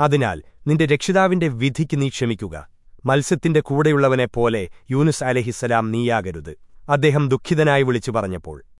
അതിനാൽ നിന്റെ രക്ഷിതാവിന്റെ വിധിക്ക് നീ ക്ഷമിക്കുക. മത്സ്യത്തിന്റെ കൂടെയുള്ളവനെപ്പോലെ യൂനുസ് അലഹിസലാം നീയാകരുത്. അദ്ദേഹം ദുഃഖിതനായി വിളിച്ചു പറഞ്ഞപ്പോൾ